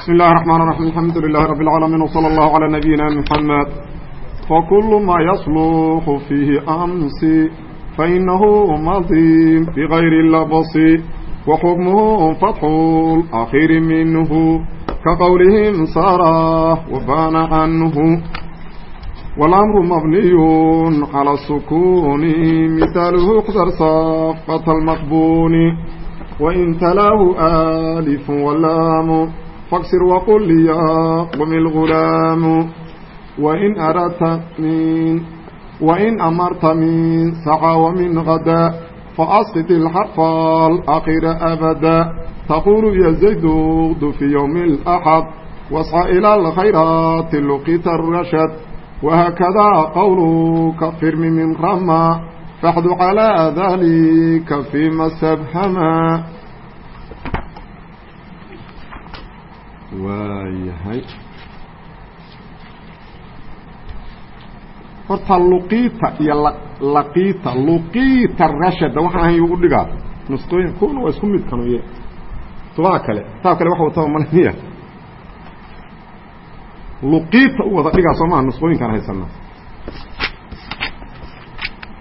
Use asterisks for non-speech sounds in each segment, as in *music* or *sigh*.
بسم الله الرحمن الرحيم الحمد لله رب العالمين وصلى الله على نبينا محمد فكل ما يصلح فيه أمس فإنه ماضي بغير اللبس وحكمه فتح الأخير منه كقولهم سارة وبان عنه والأمر مبني على السكون مثاله اقدر صفقة المقبون وإن تلاه آلف واللام faqsir waqul liyaqumi lgulaamu wain aradta min wain amarta min saca wamin gada faasqit ilxarfaal akhira abada taqulu ya zayduqdu fi yowmi alaxad wasca ila alkhayraati luqita arashad wahakadaa qawlu kafirmi min rama faxdu calaa dalika fima stabhama waayahay. Horta luqiita iyo laqiita luqiita rashada waxaan ahayn u dhigaa. Nusqooyin kuna waa isku mid kanuye tubaa kale kitaab kale waxa wataba malmiya luqiita u wada dhigaa soo maha nusqooyinkaan haysana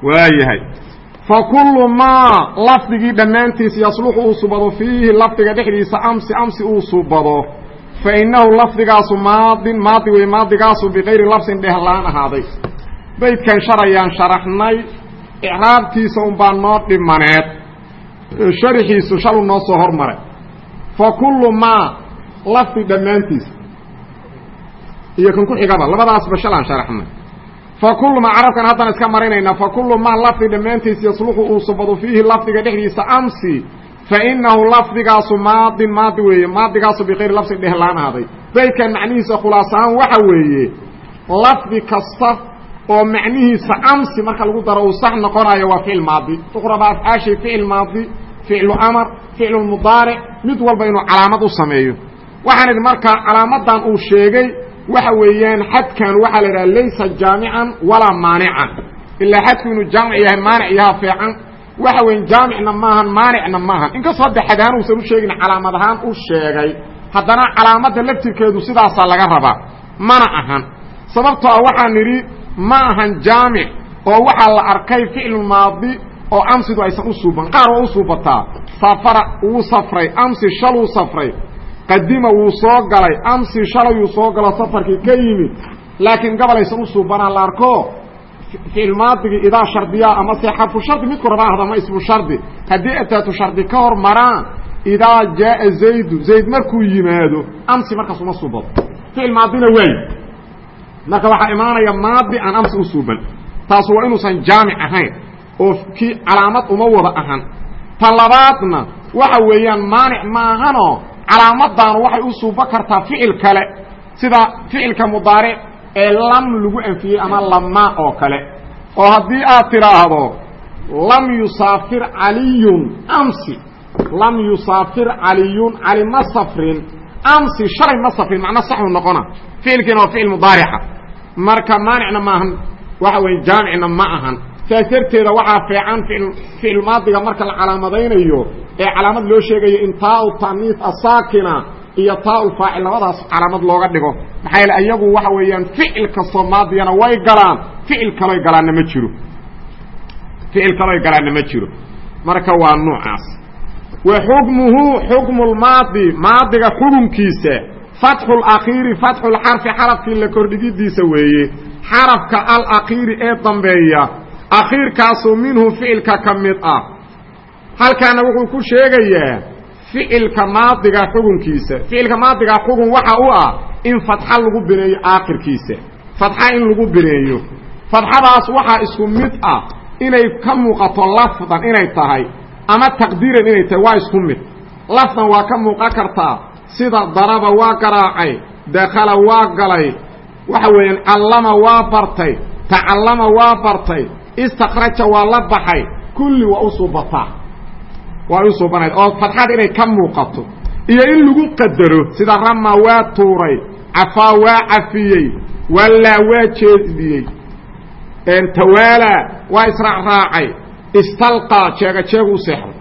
waayahay. Fa kullu maa lafdigii dhammaantiisa yasluxu uu subado fiihi lafdiga dhexdiisa amsi amsi uu subado fa innahu lafdigaasu maadin maadi wey maadigaasu bikayri labsin dhehlaan ahaaday. Baydkan sharayaan sharaxnay icraabtiisa unbaa noo dhimaneed sharixiisu shalu noo soo hormaray fa kullu maa lafdi dhammaantiisa iyo kan ku xigaba labadaasba shalaan sharaxnay. Fa kullu maa carabkan haddana iska marinaynaa fa kullu maa lafdi dhammaantiisa yasluxu uu subado fiihi lafdiga dhexdiisa amsi fainahu lafdigaasu maadin maadi weeye maadigaasu bikayri labsin dhehlaan ahaaday baydkan macnihiisa khulaasahaan waxa weeye lafdi kasta oo macnihiisa amsi marka lagu daro uu sax noqonayo waa ficil maadi uqraba afcaashii ficil maadi ficlu amar ficlu mudaaric mid walba inuu calaamad u sameeyo waxaan idhi markaa calaamadan uu sheegay waxa weeyaan xadkan waxaa la idhaha laysa jaamican walaa maanican waxa weyn jaamicna maahan maanicna maahan. Inkastoo hadda uusan u sheegin calaamad ahaan u sheegay. Haddana calaamadda laftirkeedu sidaasaa laga rabaa. Mana ahan. Sababtoo ah waxaan nidhi ma ahan jaamic oo waxaa la arkay ficlu maadi oo amsidu aysan u suuban. Qaar waa u suubataa. Safara wuu safray amsi shaluu safray. Qadima wuu soo galay amsi shalayuu soo galo safarkii ka yimid. Laakiin gobol aysan u suubanaa la arko ficil idaa shardiyaa ama xarfu shardi midku raba ahda ma ismu shardi. Haddii ataatu shardi ka hor maraan idaa jaaa zaydu zayd markuu yimaado amsi markaas uma suubado ficil maadina marka waxaa imaanaya maadi aan amsi u suuban taas waa inuusan jaamic ahayn oo kii calaamad uma wada ahan. Ta labaadna waxa weeyaan maanic maahanoo calaamadaanu waxay u suuban kartaa ficil kale. Sida ficilka mudaaric ee lam lagu anfiyey ama lama oo kale. oo haddii aad tidhaahdo lam yusaafir caliyun amsi. Lam yusaafir caliyun cali ma safrin amsi shalay ma safrin macna saxuu noqona. Ficilkiina waa ficil mudaarica. Marka maanicna maahan waxa weeye jaamicna ma ahan. Saas darteeda waxaa feecan ficil maadiga marka la calaamadaynayo ee calaamad loo sheegayo in taa taniis asaakina iyo taaulfaacil labadaas calaamad looga dhigo. Maxaa yaele iyagu waxa weeyaan ficil kastoo maadiyana way galaan. Ficil kaloy galaanna ma jiro. Ficil kaloy galaanna ma jiro. Marka waa noocaas. Wa xukmuhu xukmu lmaadi maadiga xukunkiisa fatxu lakhiiri fatxu lxarfi xarafkii la kordhigidiisa weeye. Xarafka alakhiiri ee dambeeya akhiirkaasoo minhu ficilka ka mid ah. Halkaana wuxuu ku sheegayaa ficilka maadiga xukunkiisa ficilka maadiga xukun waxa u ah in fatxa lagu bineeyo aakhirkiisa fatxa in lagu bineeyo. Fatxadaas waxaa isku mid ah inay ka muuqato lafdan inay tahay ama taqdiiran inay tahay waa isku mid. Lafdan waa ka muuqan kartaa sida daraba waa garaacay dakhala waa galay waxa weeyaan callama waa bartay tacallama waa bartay istakraja waa la baxay kulli waa u suubataa waa u suubanayd oo fatxada inay ka muuqato. Iyo in lagu qadaro sida rama waa tuuray cafaa waa cafiyey wallaa waa jeediyey. Tawaalaa waa israacraacay istalqaa jeega jeegu seexday.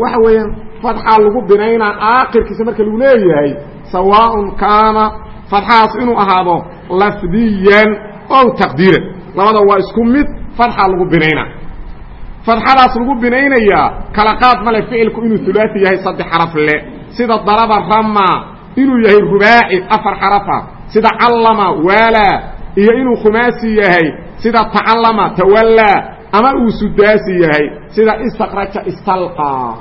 Waxa weeyaan fadxaa lagu binaynaa aakhirkiisa marka lagu leeyahay sawaaءun kaana fadxahaas inuu ahaado lafdiyan ow taqdiiran. Labada waa isku mid fadxaa lagu binaynaa fadxadaas lagu binaynayaa kala qaad male ficilku inuu hulaasi yahay saddex xaraf le. Sida daraba rama inuu yahay rubaaci afar xarafa sida callama waalaa iyo inuu khumaasi yahay. Sida tacallama tawallaa ama uu sudaasi yahay. Sida istakraja istalqaa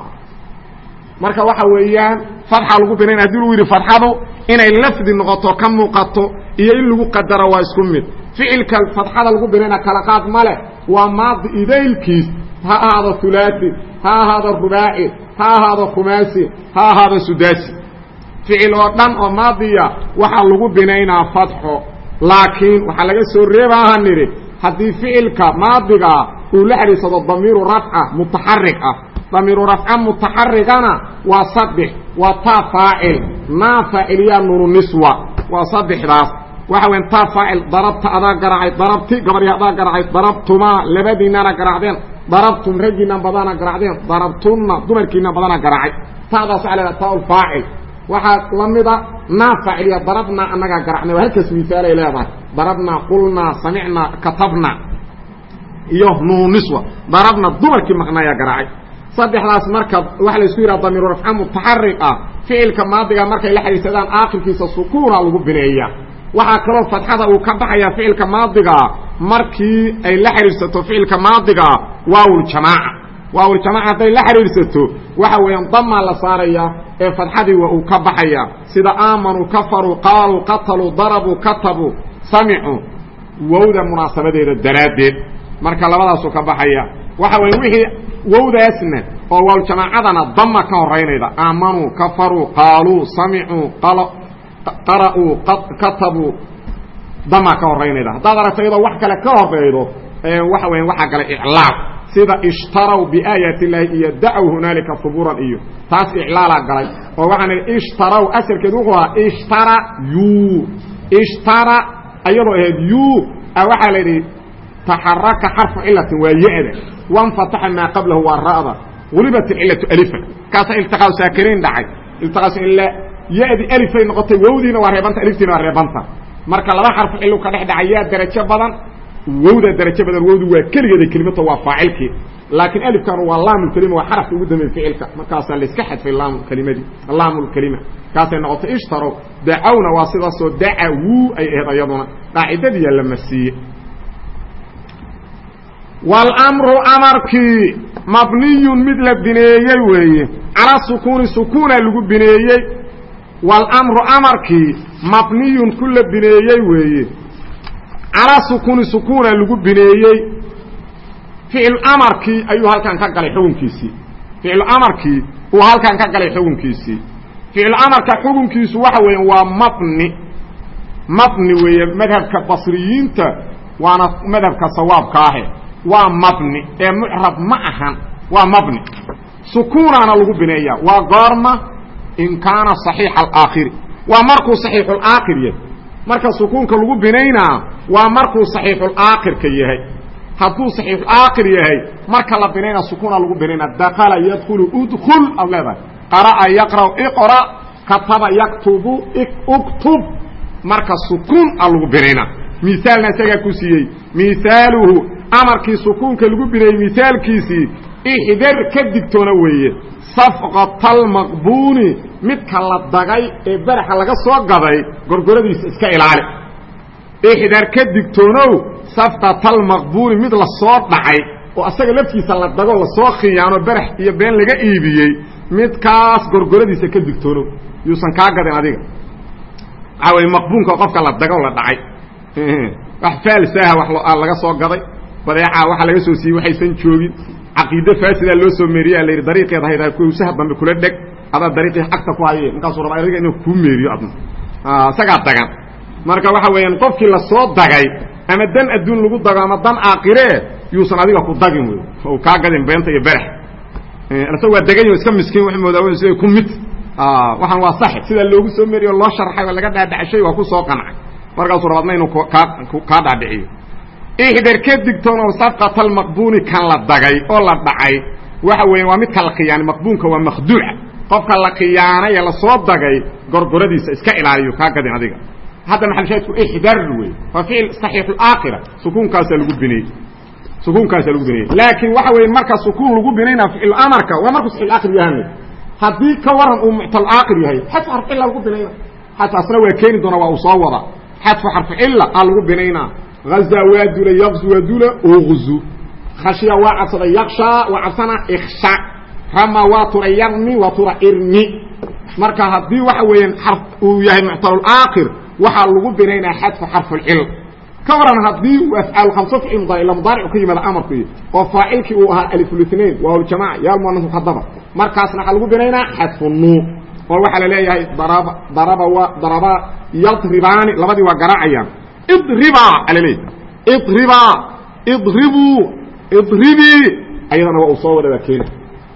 marka waxa weeyaan fadxa lagu binaynaya haddii lagu yidhi fadxadu inay lafdi noqoto ka muuqato iyo in lagu qadaro waa isku mid. Ficilka fadxada lagu binaynaya kala qaad ma leh. Waa maadi idaylkiis ha ahaado hulaasi ha ahaado rubaaci ha ahaado khumaasi ha ahaado sudaasi. Ficil oo dhan oo maadiya waxaa lagu binaynaa fadxo. Laakiin waxaa laga soo reebaaha nidhi haddii ficilka maadigaa uu la xidhiidsado damiiru rafca mutaxarig ah. Damiiru rafca mutaxarigana waa saddex waa taa faacil naa faaciliyaa nunu niswa waa saddexdaas waxa weyan taa faacil darabta adaa garaacay darabti gabarya adaa garaacay darabtumaa labadiinana garaacdeen darabtum raggiina badana garaacdeen darabtunna dumarkiina badana garaacay taadaas waxa la taa faacil. Waxaa la mida naa faaciliya darabnaa annagaa garacnay. Waa halkaas miaalay leedahay. Darabnaa qulnaa samicnaa katabna iyo nuuniswa darabna dumarkii maqnaayaa garaacay saddexdaas marka waxa la isku yidhaha damiiru rafca mutaxarig ah ficilka maadiga markay la xidhiidsadaan aakhirkiisa sukuuna lagu bineeya waxaa kaloo fadxada uu ka baxayaa ficilka maadigaa markii ay la xidhiidsato ficilka maadigaa waawuljamaaca waawuljamaaca hadday la xidhiidsato waxa weeyaan damaa la saaraya ee fadxadii waa uu ka baxaya. Sida aamanuu kafaruu qaaluu qataluu darabuu katabuu samicuu wowda munaasabadeeda daraaddeed. Marka labadaasuu ka baxaya. Waxa weya wixii wowdaasna oo waawljamaacadana dama ka horaynayda aamanuu kafaruu qaaluu samicuu qara'uu katabuu damaa ka horaynayda haddaad aragto iyadoo wax kale ka horeydo waxa weya waxaa galay iclaal. Sida ishtaraw biaayaati illaahi iyo dacow hunaalika huburan iyo. Taas iclaalaa galay. Oo waxaan idhi ishtaraw asalkeedu wuxuu ahaa ishtara yu. Ishtara ayadoo ahayd yu. Waxaa la yidhi taxaraka xarfu cilatin waa ya-da. Wanfataxa maa qablahu waa ra'da. Gulibat ilcilatu alifan. Kaasa iltiqaa saakiriin dhacay. Iltiqaas ila ya-di alifay noqotay wowdiina waa reebanta aliftiina waa reebanta marka laba xarfu cilu ka dhex dhacay yaa darajo badan wowda darajo badan wowdu waa keligeeda kelimato waa faacilkii. Laakiin alifkanu waa laamulkelima waa xarafka ugu dambeey ficilka. Markaasaa layska xadfay laamkelimadii laamulkelima kaasay noqotay ishtarow dacawna waa sidaasoo dacawuu ay ahayd ayaduna qaacidadiiyaa la marsiiye wاlmru amarkii mabniyun mid la bineeyey weeye. Calaa sukuuni sukuuna lagu bineeyey wاlmru amarkii mabniyun ku la bineeyey weeye. Calaa sukuuni sukuuna lagu bineeyey. Ficil amarkii ayuu halkan ka galay xukunkiisii ficil amarkii uu halkan ka galay xukunkiisii ficil amarka xukunkiisu waxa weeye waa mabni. Mabni weeye madhabka basriyiinta waana madhabka sawaabka ahe. Waa mabni. Ee mucrab ma ahan. Waa mabni. Sukuunaana lagu bineeya waa goorma in kaana صaxiixa alaakhiri waa markuu صaxiixulaakhir yahay marka sukuunka lagu binaynaa waa markuu صaxiixulaakhirka yahay hadduu صaxiixulaakhir yahay marka la binaynaa sukuuna lagu binaynaa dakala yadkulu udkul aad leedahay qara'a yaqra'u iqra kataba yaktubu uktub marka sukuun a lagu binaynaa miaalna isagaa ku siiyey miaaluhu amarkii sukuunka lagu bineeyey miaalkiisii ixdar ka digtoona weeye. Safqatalmaqbuuni midka la dagay ee baraxa laga soo gaday gorgoradiisa iska ilaali. Ixdar ka digtoonow safqatalmaqbuuni mid la soo dhacay oo asaga laftiisa la dago la soo khiyaano barax iyo been laga iibiyey midkaas gorgoradiisa ka digtoonow. Yuusan kaa gadin adiga. Waxaa maqbuunka qofka la dago la dhacay. *laughs* Wax faalsaaha wax laga soo gaday badeecaa waxa laga soo siiyey waxaysan joogin. Caqiide faasidaa loo soo meeriya la yidhi dariiqeed haydaa kowsaha dambe kula dheg adaa dariiqii agta ku haye markaasuu rabaa adiga inuu kuu meeriyo adna. Isagaa dagan. Marka waxa weeyaan qofkii la soo dagay ama dan adduun lagu dago ama dan aakiree yuusan adiga ku dagin wey oo kaa gadin beenta iyo berax isaga waa degan iska miskiin wuxuu moodaa sida ku mid. Waxaan waa saxi sidaa loogu soo meeriyo loo sharxay oo laga dhaadhacshay waa ku soo qancay markaasuu rabadna inuu kaa kaa dhaadhiciyo ixdar ka digtoonow safqatalmaqbuuni kan la dagay oo la dhacay. Waxa weya waa midka la khiyaanay maqbuunka waa makhduuca qofka la khiyaanay ee la soo dagay gorgoradiisa iska ilaaliyo kaa gadin adiga. Hadda maxalshaadku ixdar wey waa ficil saxiixu aakhira. Sukuunkaasaa lagu binayey sukuunkaasaa lagu binayey laakiin waxa weeye marka sukuun lagu binayna ficil amarka waa markuu saxiix aakhir yahay. Haddii ka waran uu muctal aakhir yahay xadfu xarfu cilla lagu binayna xadfaasna waa keeni doona waa uu soo wada. Xadfu xarfu cilla aa lagu binaynaa hazaa waa dula yaqzu waa dula uqzu khashya waa cabsada yakshaa waa cabsana iksha rama waa tura yarmi waa tura irmi. Marka haddii waxa weeyaan xarf uu yahay muctalaakhir waxaa lagu binaynaa xadfu xarfucil ka waran haddii afcaal khamso ficil mudaaric ila mudaaric ka yimaada amarku oo faacilkii uu ahaa alifulithnain waawljamaca yaa muannas mukhadaba markaasna waxaa lagu binaynaa xadfu nuu oo waxaa la leeyahay daraba daraba wa daraba yadribaani labadii waa garaacayaan idribaa alaleey idribaa idribuu idribii ayadana waa uu soo wadhabaa keena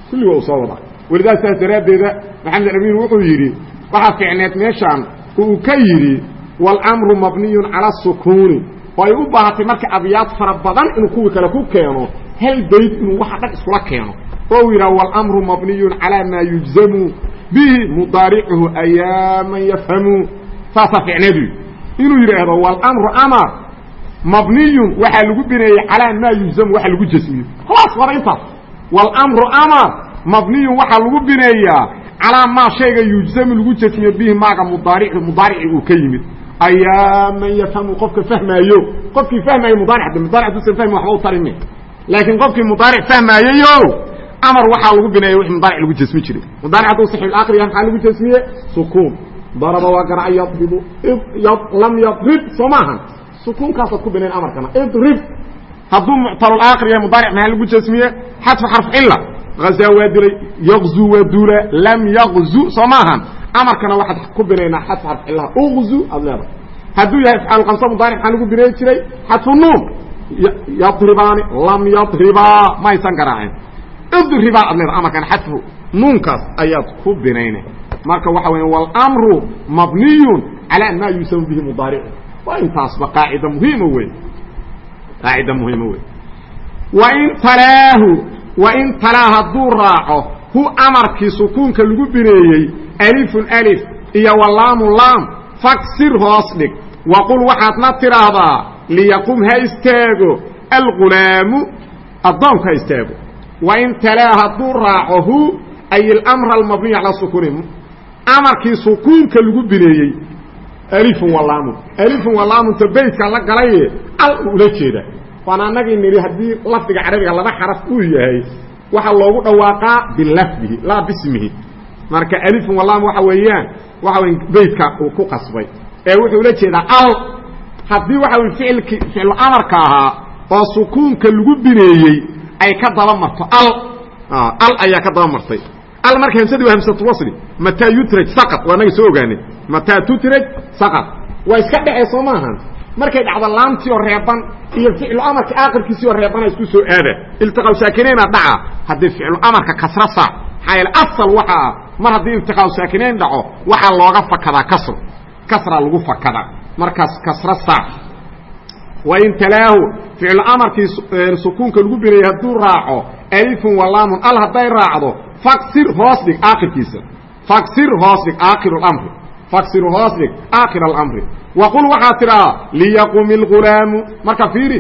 kulli waa uu soo wadaa welidaa saas daraaddeeda maxamed amiir wuxuu yidhi waxaa fiicneed meeshaan uu ka yidhi walamru mabniyun cala asukuuni oo ay u baahatay marka abyaad fara badan inuu kuwii kale ku keeno hal bayd inuu waxa dhan iskula keeno oo uu yidhaha walamru mabniyun calaa maa yujzamu bihi mudaaricuhu ayaaman yafhamu saasaa fiicneedu inuu yidhaahdo wاlmru amar mabniyun waxaa lagu bineeyey calaa maa yujzamu waxa lagu jasmiyo. Khalaas wada intaas. Wاlmru amar mabniyun waxaa lagu bineeyaa calaa maa shayga yujzamu lagu jasmiyo bihi maaga mudaaricu mudaarici uu ka yimid. Ayaa man yafhamu qofka fahmaayo. Qofkii fahmaayo mudaaric de mudaaric haduusan fahmi waxba u tarime laakiin qofkii mudaaric fahmaayayo amar waxaa lagu bineeya wixii mudaaric lagu jasmi jiray. Mudaaric hadduu yahay maxaa lagu jasmiye? Sukuun daraba waa garaca yadribu lam yadrib soo maahan sukuunkaasaad ku binayn amarkana. Idrib. Hadduu muctalul aakhir yahay mudaaric maxaa lagu jasmiye? Xadfu xarf cila hazaa waa dilay yaqzu waa duula lam yaqzu soo maahan amarkana waxaad ku binaynaa xadfu xarf cilaha uqzu aad leedahay. Hadduu yahay afcaal kamsa mudaaric maxaa lagu binay jiray? Xadfu nuun. Yadribaani lam yadribaa ma aysan garaaceen idribaa ad leedahay amarkana xadfu nuunkaas ayaad ku binayna marka waxa weya wاlmru mabniyun calى ma yusamu bihi mudaaricu waa intaasba qaacida muhiima wey qaacida muhiima wey wain talaahu wain talaa hadduu raaco hu amarkii sukuunka lagu bineeyey alifun alif iyo walaamu laam faksir hoos dhig waqul waxaadna tidhaahdaa liyaqum ha istaago algulaamu addoonku ha istaago wain talaa hadduu raaco hu ay اlamr almabniy calى sukuuni amarkii sukuunka lagu bineeyey. Alifun walaamun alifun walaamunta beytka la galaye al ula jeeda. Waan anagii nidhi haddii lafdiga carabiga laba xaraf uu yahay waxaa loogu dhawaaqaa bilafdihi laa bismihi. Marka alifun walaam waxa weeyaan waxa wey beytka uu ku qasbay. Ee wuxuu ula jeedaa al. Haddii waxa wey ficilki ficlu amarka ahaa oo sukuunka lagu bineeyey ay ka daba marto al al ayaa ka daba martay al marka hamsadii waa hamsatulwasli mataa yutraj saqad waa naga soo ogaanay. Mataa tutraj saqad waa iska dhacee soo maahan. Markay dhacdo laamtii oo reeban iyo ficlu amarka aakhirkiisii oo reebana isku soo aada. Iltiqaaw saakinayn dhaca haddii ficlu amarka kasra saac maxaa yeele asal waxa ah mar haddii iltiqaaw saakinayn dhaco waxaa looga fakadaa kasr. Kasraa lagu fakadaa markaas kasra saac wain talaahu ficlu amarkii sukuunka lagu bineeyey hadduu raaco alifun walaamun al hadday raacdo faksir hoos dhig aakhirkiisa. Faksir hoos dhig aakir mri faksir hoos dhig aakhir alamri waqul waxaa tidhahaa liyaqum ilgulaamu marka fiiri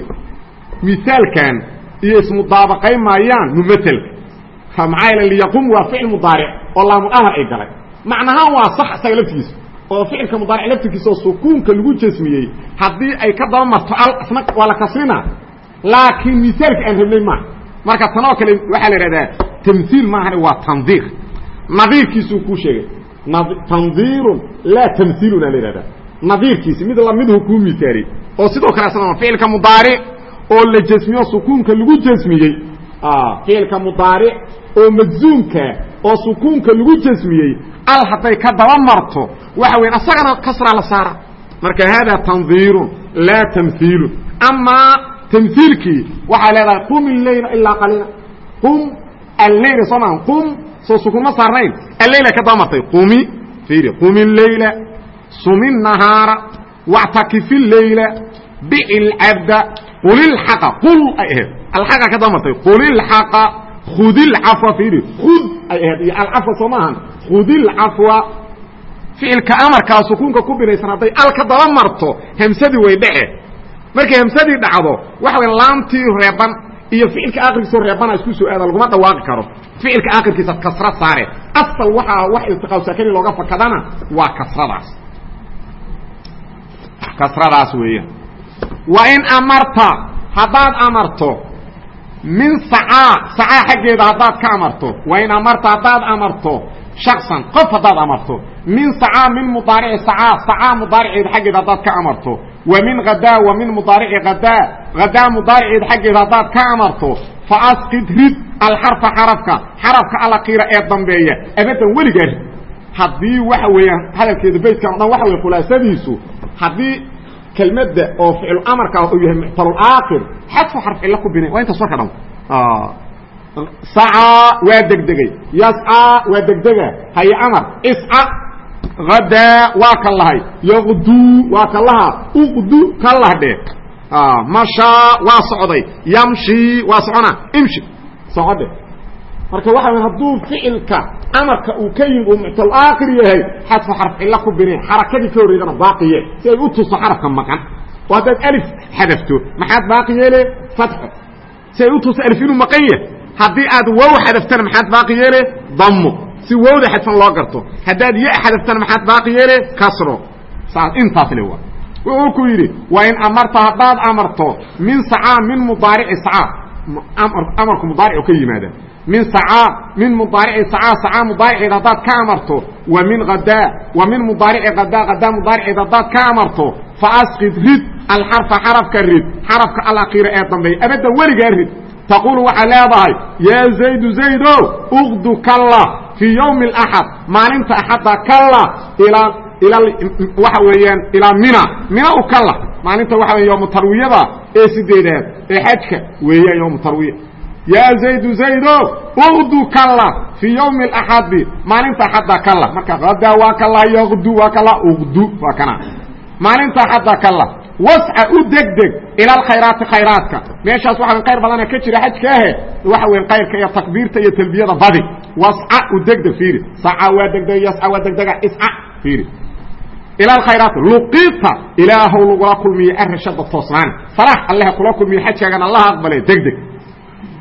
misaalkan iyo ismudaabaqayn maayaan mumatelka maxaa yeele liyaqum waa ficil mudaaric oo laamul amar ay galay. Macnahaan waa sax isaga laftigiisa oo ficilka mudaaric laftirkiisa oo sukuunka lagu jasmiyey haddii ay ka daba marto al isna waa la kasrina. Laakiin misaalka aan rabnay maaha marka tanoo kale waxaa la idhahdaa tamhiil maahane waa tandiir nadiirkiisuu kuu sheegay. Tandiirun laa tamhiiluna la idhahdaa nadiirkiisi mid lamidhu kuu misaariyey oo sidoo kale asna ficilka mudaaric oo la jasmiyo sukuunka lagu jasmiyey. Ficilka mudaaric oo majzuumka oo sukuunka lagu jasmiyey. Al hadday ka daba marto waxa weya asagana kasraa la saara. Marka hada tandiirun laa tamhiilun amaa tamhiilkii waxay leedahay qum ileyla ilaa qaliila qum alleyla soo maa qum soo sukuun ma saarnayn. Alleyla ka daba martay qumi fiiri qum illeyla sumi nahaara wactakifi leyla bici lcabda qulilxaqa qul ay ahayd. Alxaqa ka daba martay qulilxaqa khudilcafwa fiiri khud ay ahayd. Iyo alcafwa soo maahan khudilcafwa ficilka amarkaa sukuunka ku binaysan hadday alka daba marto hamsadii way dhece markay hamsadii dhacdo waxa way laamtii reeban iyo ficilka akhirkiisoo reebana isku soo aada laguma dhawaaqi karo. Ficilka akhirkiisa kasra saare. Asal waxaa wax iltiqaa saakani looga fakadana waa kasradaas. Kasradaas weeyaan. Wa in amarta haddaad amarto min sacaa sacaa xaggeeda haddaad ka amarto wa in amarta haddaad amarto shaksan qof haddaad amarto min sacaa min mudaarici sacaa sacaa mudaariceeda xaggeeda haddaad ka amarto wa min hadaa wa min mudaarici hadaa hadaa mudaariceeda xaggeeda haddaad ka amarto fa asqid rid alxarfa xarafka. Xarafka alakiira ee dambeeya abadan weligaa. Rid haddii waxa weeyaan hadalkeeda beydkan o dhan waxa wey khulaasadiisu haddii kelmadda oo ficlu amarka uu yahay muctalulaakir xadfu xarf cilo ku bina waa intaas warka dhan. Sacaa waa degdegay. Yascaa waa degdega. Haye amar. Isca hadaa waa ka lahay. Yaqduu waa ka laha uqdu ka lahdhe. Mashaa waa socday. Yamshi waa socona. Imshi socodhe. Marka waxa w hadduu ficilka amarka uu ka yimi uu muctalaakhir yahay xadfu xarf cilo ku bine xarakadii ka horreydana baaqiye si ay u tuso xarafka maqan oo haddaad alif xadafto. Maxaad baaqi yeele fatxo si ay u tuso alif inuu maqan yahay haddii aad wow xadaftana maxaad baaqi yeele dammo si wowda xadfan loo garto haddaad ya xadaftana maxaad baaqi yeele kasro saas intaas le waa. Wuxuu ku yidhi waa in amarta haddaad amarto min sacaa min mudaarici sacaa. Amarku mudaaric ka yimaada. Min sacaa min mudaarici sacaa sacaa mudaariceeda haddaad ka amarto wa min hadaa wa min mudaarici hadaa hadaa mudaariceeda haddaad ka amarto fa asqid rid alxarfa xarafka rid xarafka alakiira ee dambeeya abadda weligaa rid. Taquulu waxaa leedahay yaa zaydu zaydo uqdu kalla fii ywmi اlaxad maalinta axadda kalla waxa weeyaan ilaa mina mina u kalla. Maalinta waxa wey yowmu tarwiyada ee sideedaad ee xajka weeyaan yowmu tarwiya. Yaa zaydu zaydo uqdu kalla fii ywmi اlaxadi maalinta axadda kalla. Marka hadaa waa kalla yaqdu waa kalla uqdu waa kana. Maalinta axadda kalla wasca u degdeg ila alkhayraati khayraadka. Meeshaas waxa khayr badana ka jira xajka ahe waxa weyn kayrka iyo takbiirta iyo talbiyada badi u degdeg fiiri. Saca waa degdeg yasca waa degdega isca fiiri. Ila alkhayraat luqita ilaahow lagula kulmiye arashada toosnaan. Farax alleha kula kulmiye xajkaagana allaha aqbale degdeg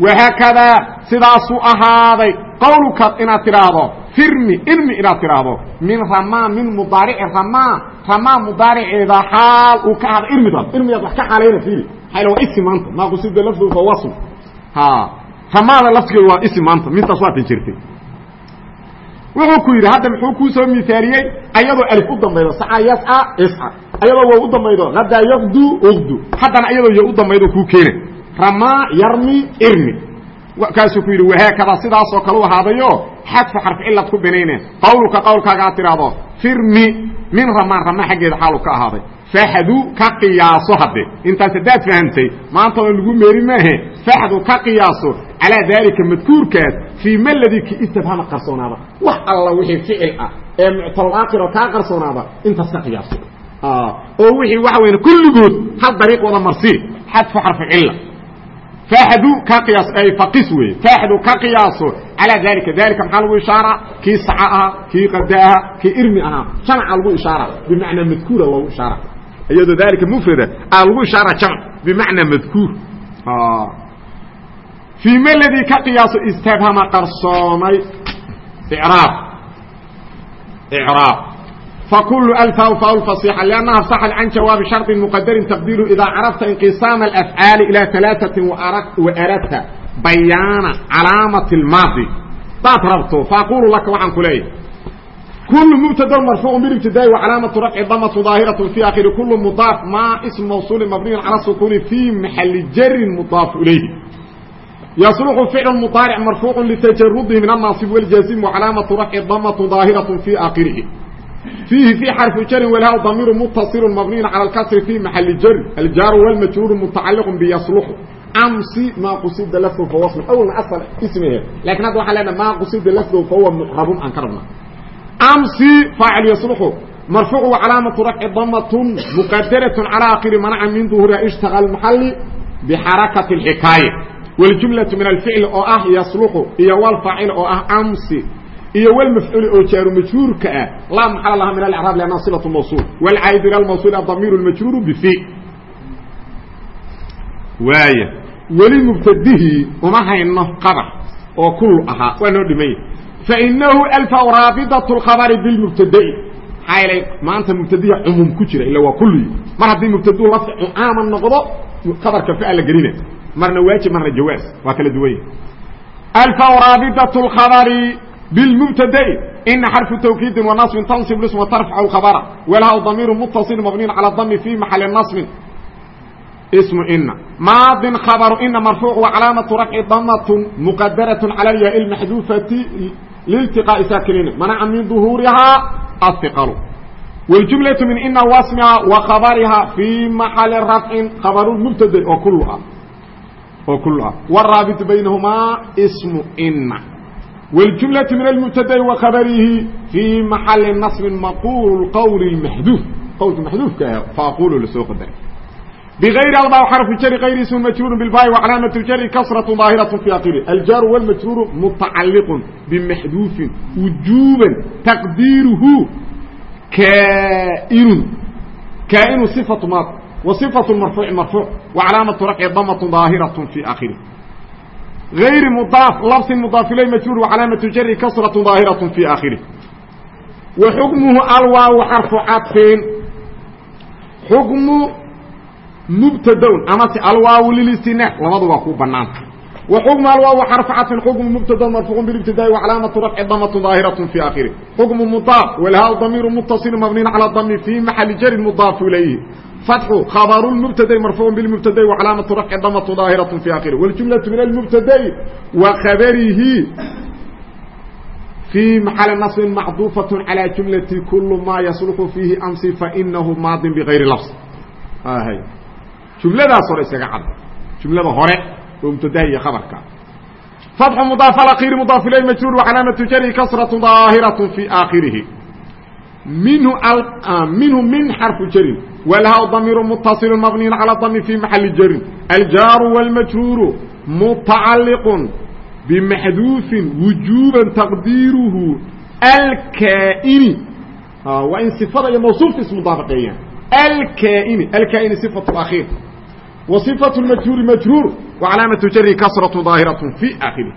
wahaakadaa sidaasuu ahaaday qawluka inaad tidhaahdo firmi irmi inaad tidhaahdo min ramaa min mudaarici ramaa ramaa mudaariceeda xaal uu ka ahada irmidaas irmidaas wax ka xaalayna fiili xayla waa isi maanta naaqusida lafdu fa wasl ha ramaada laftigeedu waa isi maanta mintaas waatan jirtay wuxuu ku yidhi hadda muxuu kuu soo miaaliyey ayadoo alif u dambaydo saca yasca isca ayadoo wa u dambaydo hadaa yaqdu uqdu. Haddana ayadoo yo u dambaydo kuu keena. Ramaa yarmi irmi. Kaasuu ku yidhi wahaakada sidaasoo kale u ahaadayo xadfu xarf cilad ku binayne qawluka qawlkaaga aad tidhaahdo firmi. Min ramaan ramaa xaggeeda xaalu ka ahaaday faxdu ka qiyaaso hadde. Intaas haddaad fahamtay maanta oo lagu meeri maahe faxdu ka qiyaaso calaa daalika madkuurkaas fii ma ladii ki istabhama qarsoonaada wax alla wixii ficil ah ee muctalaakhiroo kaa qarsoonaada intaas ka qiyaaso. Oo wixii waxa weyn kulligood hal dariiq wada marsii xadfu xarfu cilla. faxdu ka qiyaas ay faqis weeye faxdu ka qiyaaso calaa dalika dalika maxaa lagu ishaara? Kii saca ahaa kii qada ahaa kii irmi ahaa. Jamca lagu ishaara bimacnaa madkuura loogu ishaara iyadoo daalika mufrada aa lagu ishaara jamc bimacnaa madkuur. Ah. Fii meladii ka qiyaaso istabhama qarsoomay? Raab raab fakulu alfau faul fasixa liannaha saxad can jawaabi sharطi muqadarin taqdiiru idaa carafta inqisaama alafcaali ilaa alaaati waaradta bayaana calaamati اlmaadi daad rabto faaqulu laka waxaan ku leeyahay وعن كلي كل مبتدا مرفوع بالابتداء وعلامة رفع ضمة ظاهرة في آخر كل مضاف مع اسم موصول مبني على السكون في محل جر مضاف إليه يصلح فعل مضارع مرفوع لتجرده من الناصب والجازم وعلامة رفع ضمة ظاهرة في آخره فيه في حرف جر وله ضمير متصل مبني على الكسر في محل جر الجار والمجرور متعلق بيصلح امس ما قصد لفظه فهو اسم اول ما اصل اسمه لكن هذا حالنا ما قصد لفظه فهو معرب انكرنا amsi faacil yasluxu marfuuc calaamatu rafci damatun muqadaratun calaa akiri manca min duhuriha ishtaqa almaxalli bixarakati alxikaaya waljumlatu min alficli oo ah yasluxu iyo walfaacil oo ah amsi iyo wlmafcuuli oo jaaru majruurka ah laa maxala laha min alacraab lanna silat mawsuul wlcaayidu ila lmawsuul adamiiru lmajruuru bifi waaya weli mubtadihii uma hayno qabar oo kulu ahaa waa noo dhiman fainahu alfa raabidaة اkhabri bاlmubtada'i maxaa yeelay maanta mubtadiha cumuum ku jira ila waa kulli mar haddii mubtadu lafci caama noqdo kabarka fa la gelina marna waajib marna jawaaz waa kala duwan yahy alfa raabidaة اkhabri bاlmubtada'i ina xarفu twkiidi وnaصbin tansib ism وtarfc khabra walaha ismu ina maadin khabaru ina marfuuc wa calaamatu rafci damatun muqadaratun cala alyaa-i lmaxduufati liltiqaa'i saakiniina manaca min duhuurihaa asiqalu waljumlatu min ina wasmihaa wa khabarihaa fii maxali rafcin khabarun mubtada oo kullu ah. Oo kullu ah. Waraabitu baynahumaa ismu ina waljumlatu min almubtada'i wa khabarihi fii maxali nasbin maquulu qowli maxduuf qowlka maxduufka ah faaqulu la soo qadaray بغير الباء حرف جر غير اسم مجرور بالباء وعلامة الجر كسرة ظاهرة في آخره الجار والمجرور متعلق بمحذوف وجوبا تقديره كائن كائن صفة ماض وصفة المرفوع مرفوع وعلامة رفع ضمة ظاهرة في آخره غير مضاف لفظ مضاف إليه مجرور وعلامة الجر كسرة ظاهرة في آخره وحكمه الواو حرف عطف حكم مبتدون amase alwaaw lilistinaa labadu waa ku banaanta وxukم alwaaw xarف caطفin xukم مبtadn marفوع باابtidاء وcalaamaة رفع dmة ظاahiraة في akhirه xukم مضاaf wlha ضميir متصل مبني عalى الضم في محل jر مضاaf إليه فتح خبر المبتدأ مرفوع بالمبتدأ وعلامة رفع ضمة ظاهرة في آخره والجملة من المبتدأ وخبره في محل نصب معطوفة على جملة كل ما يصلح فيه أمس فإنه ماض بغير لفظ هاي jumladaas hore isaga cad jumlada hore oo mubtadaha iyo khabarka fatxu mudaaf alakhiiri mudaaf ilayh majruur wacalaamatu jari kasratu daahiratu fi aakhirihi minhu minhu min xarfu jarin walha damiiru mutasilu mabniyin cala dami fi maxali jarin aljaaru wاlmajruuru mutacaliqun bimaxduufin wujuban taqdiiruhu alkaa'ini waa in sifada iyo mawsuufta ismudaabaqeeyaan alkaa'ini alkaa'ini sifatu akhiir وصفة المجهور مجهور وعلامة جر كسرة ظاهرة في آخره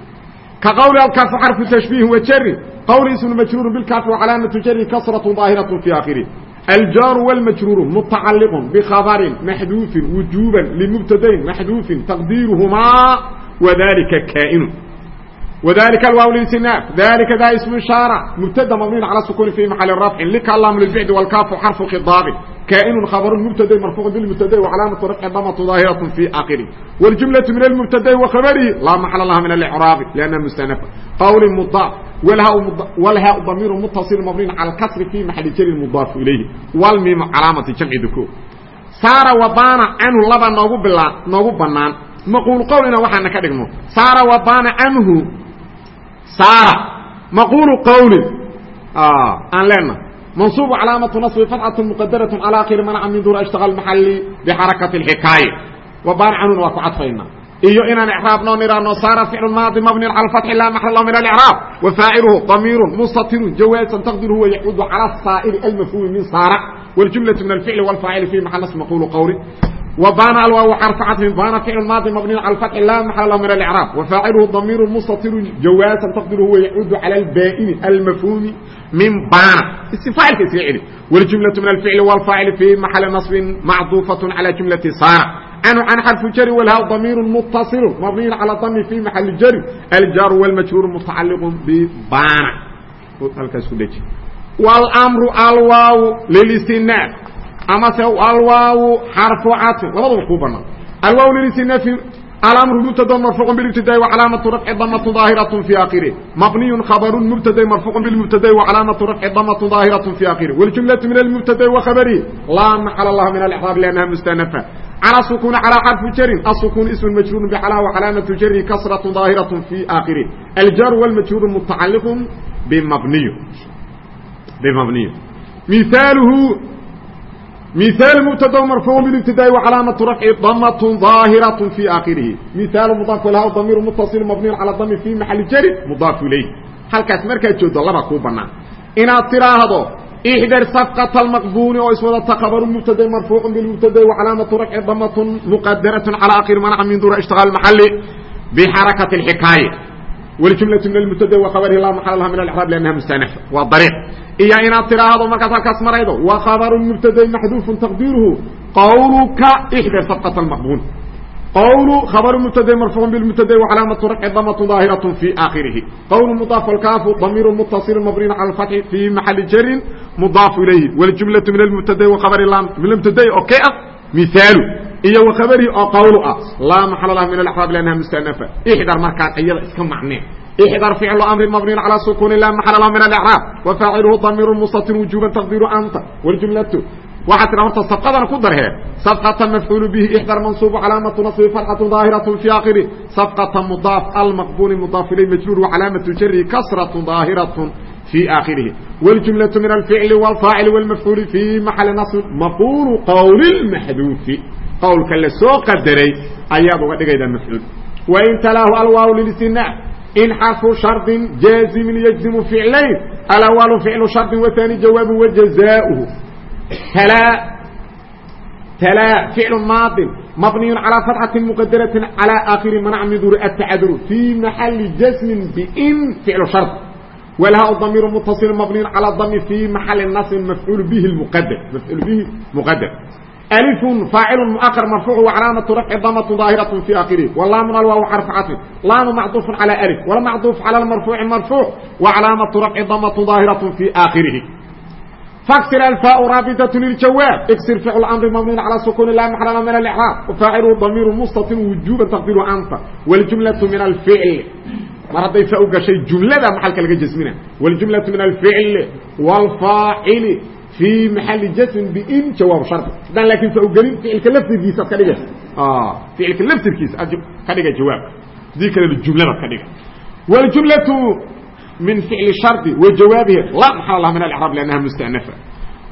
كقول الكاف حرف تشبيه وجر قول اسم مجهور بالكاف وعلامة جر كسرة ظاهرة في آخره الجار والمجرور متعلق بخبر محذوف وجوبا لمبتدين محذوف تقديرهما وذلك كائن وذلك الواو للسناف ذلك ذا اسم إشارة مبتدا مبني على السكون في محل الرفع لك اللام للفعل والكاف حرف خطاب كائن خبر المبتدا مرفوع بالمبتدا وعلامة رفع ضمة ظاهرة في آخره والجملة من المبتدا وخبره لا محل لها من الإعراب لأنها مستأنفة قول مضاف والهاء والهاء ضمير متصل مبني على الكسر في محل جر المضاف إليه والميم علامة جمع ذكور صار وبان عنه لبا نوغو بلا نوغو بنان مقول قولنا وحنا كدغنو صار وبان عنه صار مقول قول اه ان لنا منصوب علامة نصب فتحة مقدرة على آخر منع من دور اشتغل محلي بحركة الحكاية وبان عنه وكو عطفينا iyo inaan icraabno niraano saara ficlu maadi mabni cala fatxi laa maxal lahu min alcraab wa faaciluhu damiiru mustatirun jawaasan taqdiru huwa yacuudu cala saa'iri almafhuumi min saara waljumlatu min alficli walfaacili fi maxal nasb maqulu qawli وبان الواو حرف عطف بان فعل ماضي مبني على الفتح لا محل له من الاعراب وفاعله ضمير مستتر جوازا تقدره هو يعود على البائن المفهوم من بان استفاعل كسيعل والجملة من الفعل والفاعل في محل نصب معطوفة على جملة صار عنه عن حرف جر والهاء ضمير متصل مبني على ضم في محل جر الجار والمجرور متعلق ببان والامر الواو للاستئناف ama se alwaaw xarfu caطfin labadaba kuu banaan alwaaw lilistinafi alamru mubtada marfuuq bilibtidaai wacalaamatu rafci damatu daahiraة fi akhirih mabniyu khabaru mubtada marfuuq bilmubtadai wacalaamatu rafci damatu daahiraة fi akhirih wاljumlaةu min almubtadai wakhabarihi laa maxala laha min alcraab lannaha mustanafa calى sukun calى xarfi jarin asukun ism majruur bcala wacalaamatu jari kasraة daahiraة fi akhirih aljar wاlmajhuur mutacaliq bmabniy bmabniy miaalhu مثال مبتدا مرفوع بالابتداء وعلامة رفع ضمة ظاهرة في آخره مثال مضاف لها ضمير متصل مبني على الضم في محل جر مضاف إليه halkaas markaad joogdo laba kuu banaan inaad tiraahdo ixdar safqata almaqbuuni oo iswadata khabaru mubtada marfuucu bilmubtada wacalaamatu rafci damatun muqadaratun calaa akhiri manaca min dura ishtiqaal maxali bixarakati alxikaaya waljumlatu min almubtada wa khabarihi la maxala laha min alixraab liannaha mustanafa waa dariiq iyo inaad tiraahdo markaas halkaas maraydo wa khabaru mubtadain maxduufun taqdiiruhu. Qawluka ixda sabqat maqbuul. Qawlu khabaru mubtadain marfuucun bilmubtadain wacalaamatu rafci damatu daahiratu fi aakhirihi. Qawlu mudaaf alkaafu damiirun mutasilun mabniin cala alfatxi fii maxali jarin mudaafu ilayhi. Waljumlatu min almubtadain wakhabari lam min almubtadain oo kee ah? Mihaalu iyo wakhabarihi oo qawlu ah. Laa maxala laha min alaxraab liannaha mustanafa ixdar markaa iyada iska macneen ixdar ficlu amri mabniy calى sukuni la maxal lah min اأxraab وfaaciluhu ضamiir mstatir wujuba taqdiru anta wاljumlaة waxaa tira horta safqadana ku darhee safqata mafcuulu bihi ixdar mansuubu calaamatu nasbi farxatu daahiratu fi akhiri safqata mudaaf almaqbuli mudaaf ilay majruur wacalaamatu jarihi kasratu daahiratu fi aakhirihi wاljumlaةu min alficli wاlfaacili wاlmafcuuli fi maxali nasb maqulu qowli اlmaxduufi qowlka la soo qadaray ayaad uga dhigaydaa mafcuul wain talaahu alwaaw lilistinaa inxarfu shardin jaazimin yajzimu ficlayn alawalu ficlu shardin waani jawaabu wajazaahu talaa talaa ficlu maadin mabniyun calaa fatxatin muqadaratin calaa aakhiri manac miduri atacaduru fii maxalli jasmin bin ficlu shard walhaa damiiru mutasilun mabniyun calaa dami fii maxali nasbin mafcuulu bihi muqadar mafcuulu bihi muqadar alifun faacilun muakar marfuucu wacalaamatu rafci damatu daahiratu fii akhirih walaamuna alwaaw xarfcati laamu macduufun cala alif walmacduuf cala lmarfuuci marfuuc wacalaamatu rafci damatu daahiratu fii aakhirihi faksir alfaau raabitatu liljawaab iksir ficlu amri mabniun cala sukuuni laa maxrama min alixraab faaciluhu damiiru mustatim wujuban taqdiru anta waljumlatu min alficli mar hadday fa u gashay jumlada maxalka laga jasmina waljumlatu min alficli wاlfaacili fii maxali jasmin bin jawaab shardi haddaan laakiin fa ugelin ficilka laftirkiisa ad ka dhiga ficilka laftirkiisa ad ka dhiga jawaab hadii kalena jumladaad ka dhiga wاljumlaةu من فعل شرط وجوابه لا محل لها من الإعراب لأنها مستأنفة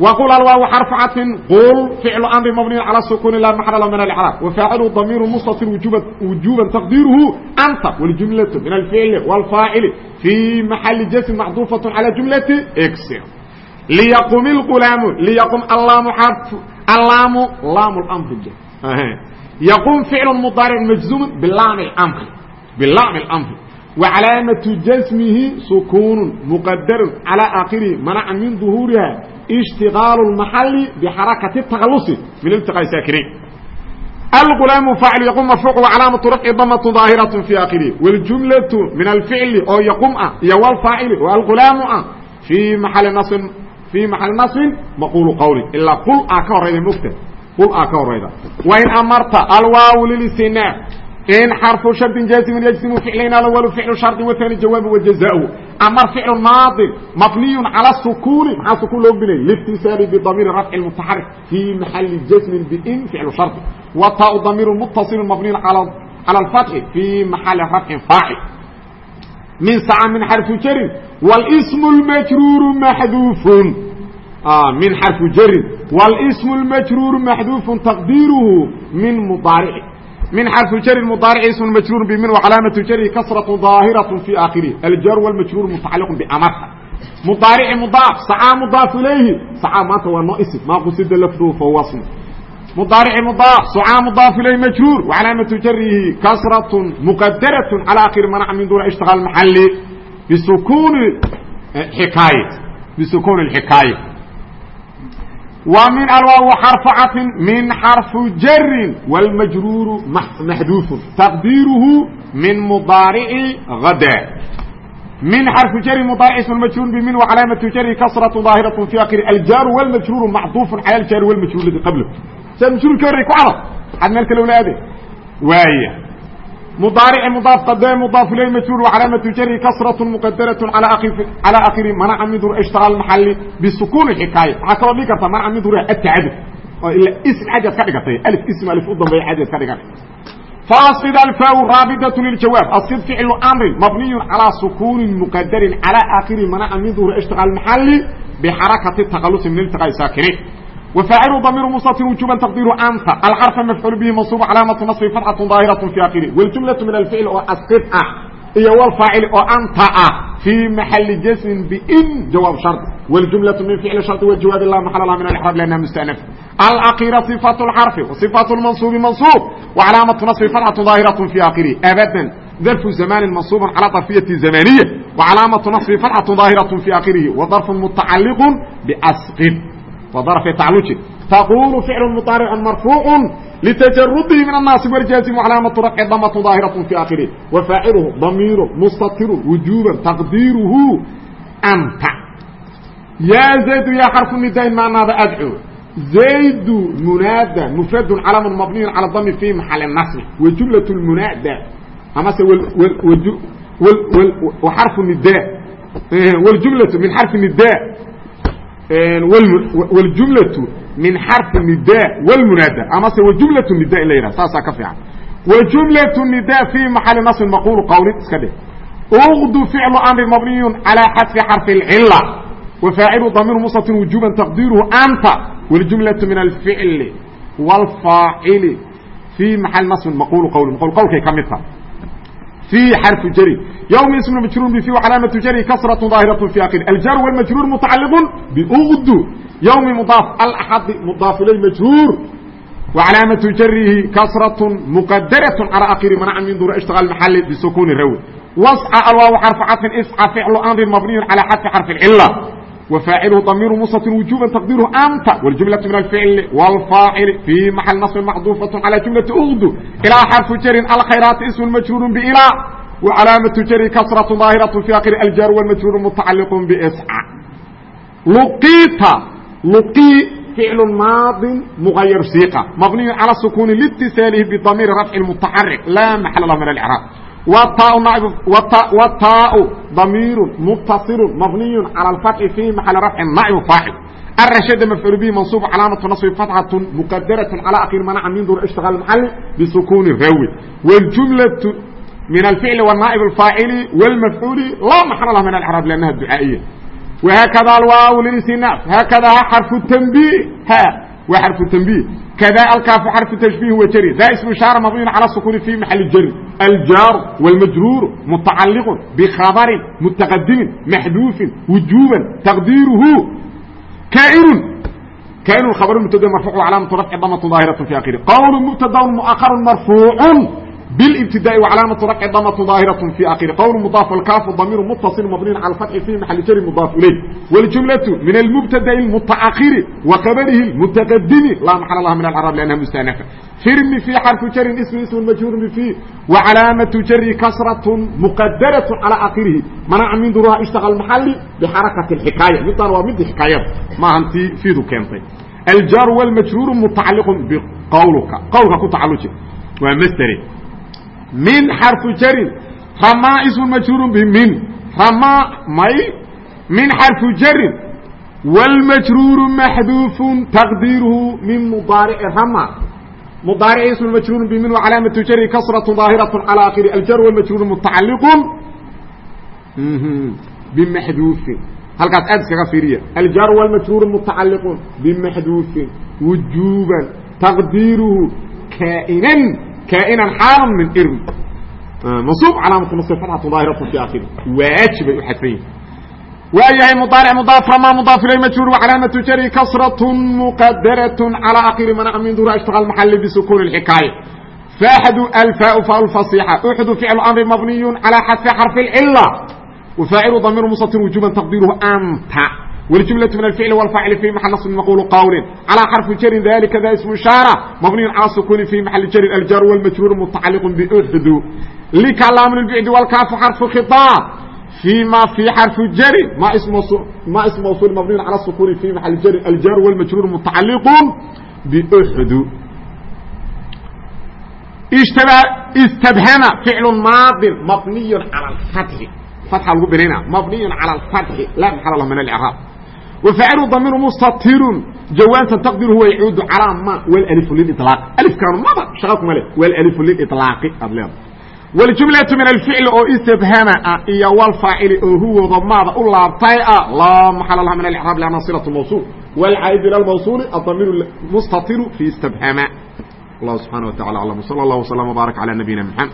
وقل الواو حرف عطف قل فعل أمر مبني على السكون لا محل له من الإعراب وفاعله ضمير مستتر وجوبا, وجوبا تقديره أنت والجملة من الفعل والفاعل في محل جسم معطوفة على جملة اكسر ليقوم الغلام ليقوم اللام حرف اللام لام الأمر يقوم فعل مضارع مجزوم باللام الأمر باللام الأمر وعلامة جسمه سكون مقدر على آخره منع من ظهورها اشتغال المحل بحركة التغلص من التقاء ساكنين الغلام فاعل يقوم مرفوع وعلامة رفع ضمة ظاهرة في آخره والجملة من الفعل أو يقوم يو الفاعل والغلام في محل نصب في محل نصب مقول قولي إلا قل أكور ريدا مكتب قل أكور ريدا وإن أمرت الواو للاستئناف in xarفu شharد jaaزim yجزم فiclayn awl فicl شharط wtani jawaab وjaزاء amar فicl maadi mabniy calى الsukuni maxaa sukun loo binay lاftisaali bضamiir rafci mتaxarik fii maxali jasmi bin ficl شharط wta damiir mتصil mabniy calى الfatxi fii maxali rafci faacil min saca min xarفu jarin wاlsm اmajruur maxduuf min xarفu jarin wاlsm اmajruur maxduuf taqdiirhu min mdaarc من حرف الجر المضارع اسم مجرور بمن وعلامة جره كسرة ظاهرة في آخره الجر والمجرور متعلق بأمرها مضارع مضاف سعى مضاف إليه سعى ما هو ناقص ما قصد لفظه فهو اسم مضارع مضاف سعى مضاف إليه مجرور وعلامة جره كسرة مقدرة على آخر منع من دون اشتغال محلي بسكون حكاية بسكون الحكاية ومن الواو حرف عطف من حرف جر والمجرور محذوف تقديره من مضارع غدا من حرف جر مضارع اسم المجرور بمن وعلامة جر كسرة ظاهرة في آخر الجار والمجرور معطوف على الجار والمجرور الذي قبله المجرور كوري كعرف حد مالك الأولاد وايه مضارع مضاف قدام مضاف إليه مجرور وعلامة جره كسرة مقدرة على آخر على آخر منع من ظهور اشتغال المحل بسكون الحكاية waxaa kaloo dhigi karta منع من ظهور التعدد oo ila اسم xajaad ka dhigatay alif ism alif u dambeeya xajaad ka dhigan فاصل الفاء رابطة للجواب أصل فعل أمر مبني على سكون مقدر على آخر منع من ظهور اشتغال المحل بحركة التخلص من التقاء ساكنين وفاعل ضمير مستتر وجوبا تقدير أنت الحرف مفعول به منصوب علامة نصب فتحة ظاهرة في آخره والجملة من الفعل أو أسقط iyo والفاacل oo أnta ah في محل جسم بn جواب شرط والجملة من فعل شرط وجواب لا محل لها من الإحراب لأنها مستأنف الأخيرة صفة الحرف وصفة المنصوب منصوب وعلامة نصب فتحة ظاهرة في آخره أبدا ظرف زمان منصوب على طرفية زمانية وعلامة نصب فتحة ظاهرة في آخره وظرف متعلق بأسقط وظرف تعلج تقول فعل مطارع مرفوع لتجرده من الناصب والجازم وعلامة رفع ضمة ظاهرة في آخره وفاعله ضمير مستتر وجوبا تقديره أنت يا زيد يا حرف النداء معنى هذا أدعو زيد منادى مفرد علم مبني على الضم في محل النصب وجملة المنادى أما وال وال وال وال وحرف النداء والجملة من حرف النداء والجملة min xarfi nida wlmunaada amase wajumlat nida in la yidhaha saasaa ka fiican wajumlat nida fii maxali nasbin maqulu qawlin iska dheh uqdu ficlu amri mabniyun calaa xadfi xarfi اlcila wafaacilu damiru musatin wujuban taqdiiruhu anta wاljumlaةu min alficli wاlfaacili fii maxali nasbin maqulu qawlin maqul qawlkay ka mid taha في حرف jر يوم اسم مجrور بفي وعلامة jر كسرة ظاهرة في آخر الجار والمجrور متعلق بأغd يوم مضاف الأحد مضاف إليه مجrور وعلامة جره كسرة مقدرة على آخر منع من dور اشتغال محل بسكون الروي وسع الواو حرف عطف اسعى فعل أمر مبني على حذف حرف العلة وفاعله ضمير مصة وجوبا تقديره أنت والجملة من الفعل والفاعل في محل نصب محذوفة على جملة أغد إلى حرف جر الخيرات اسم مجرور بإلى وعلامة جر كسرة ظاهرة في آخر الجار والمجرور متعلق بإسعى لقيت لقي فعل ماض مغير سيقة مبني على السكون لاتصاله بضمير رفع المتحرك لا محل له من الإعراب والtاء ضمير متصل مبني على الفتح في محل رفع نائب فاعل الرشد مفعول به منصوب علامة نصب فتحة مقدرة على أخير منع من دون اشتغال المحل بسكون الراوي والجملة من الفعل والنائب الفاعل والمفعول لا محل له من الإعراب لأنها الدعائية وهكذا الواو للاستئناف هكذا حرف التنبيه ها وحرف kda alkaafu xarfu tashbiih wa jari daa ismu ishaara mabniin cala sukuuni fii maxali jari aljaaru wاlmajruuru mutacaliqun bikhabarin mutaqadimin maxduufin wujuuban taqdiiruhu kaa'inun kaa'inun khabaru mubtada marfuuc calaamatu rafci damatu daahiratu fi akhiri qowlu mubtadaun muaharun marfuucun بالابتداء وعلامة رفع ضمة ظاهرة في آخر قول مضاف الكاف ضمير متصل مبني على الفتح في محل جر مضاف إليه والجملة من المبتدا المتأخر وخبره المتقدم لا محل لها من العرب لأنها مستأنفة فرم في حرف جر اسم اسم مجرور فيه وعلامة جر كسرة مقدرة على آخره منع من دورها اشتغل محلي بحركة الحكاية مثلا ومد حكاية ما أنت فيه كنطي الجار والمجرور متعلق بقولك قولك كنت تعلق ومستري من حرف جر رما اسم مجرور بمن رما ماي من حرف جر والمجرور محذوف تقديره من مضارع رما مضارع اسم مجرور بمن وعلامة جر كسرة ظاهرة على آخر الجر والمجرور متعلق بمحذوف هل قد أدس غفيرية الجر والمجرور متعلق بمحذوف kaa'inan xaalan min irm mansuub calaamatu nasr fatxatu daahiratan fi aakhiri waajibay u xadfan yihiin waayahay mudaaric mudaaf ramaa mudaaf ilay majhuur wa jari kasratun muqadaratun calaa akhiri manaca min duura ashtagal maxali bisukuun alxikaaya faaxdu alfaau faa lfasixa uxdu ficlu amri mabniyun calaa xadfi xarfi lcila wafaacilu damiir musatir wujuban taqdiruhu anta والجملة من الفعل والفاعل في محل نصب مقول قول على حرف جر ذلك ذا اسم إشارة مبني على السكون في محل جر الجر والمجرور متعلق بأحد لكلام البعد والكاف حرف خطاب فيما في حرف الجر ما اسم موصول ما اسم موصول مبني على السكون في محل جر الجر والمجرور متعلق بأحد اشتبه استبهم فعل ماض مبني على الفتح فتح الغبرين مبني على الفتح لا محل له من الإعراب وفعل ضمير مستطير جوازا تقدير هو يعود على ما والالف للاطلاق الف كان ماذا شغلكم عليه والالف للاطلاق قبل والجملة من الفعل او استبهام ايا والفاعل او هو ضماد الله طيئة لا محل لها من الاعراب لانها صلة الموصول wاlcaa'id ilى اmawصuل aضamir mustatiru fi istbhama اllah subحanaه وa taعalى aعلم وصلى الله وسلم وbaaرك على نبيina محمد